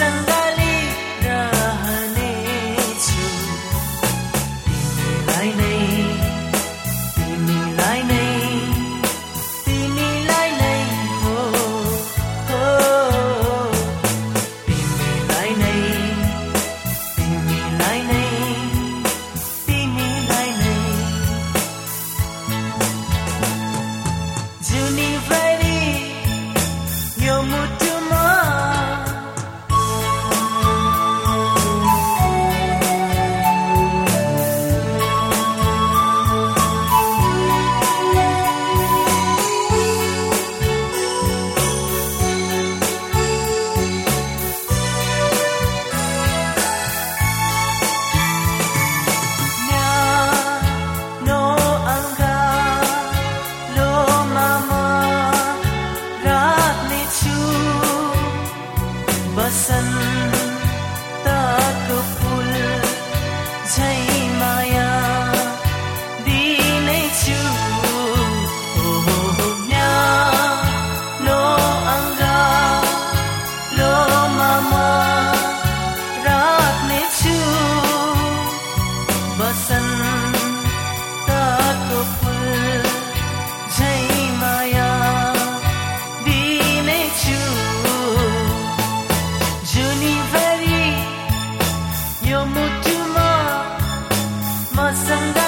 and was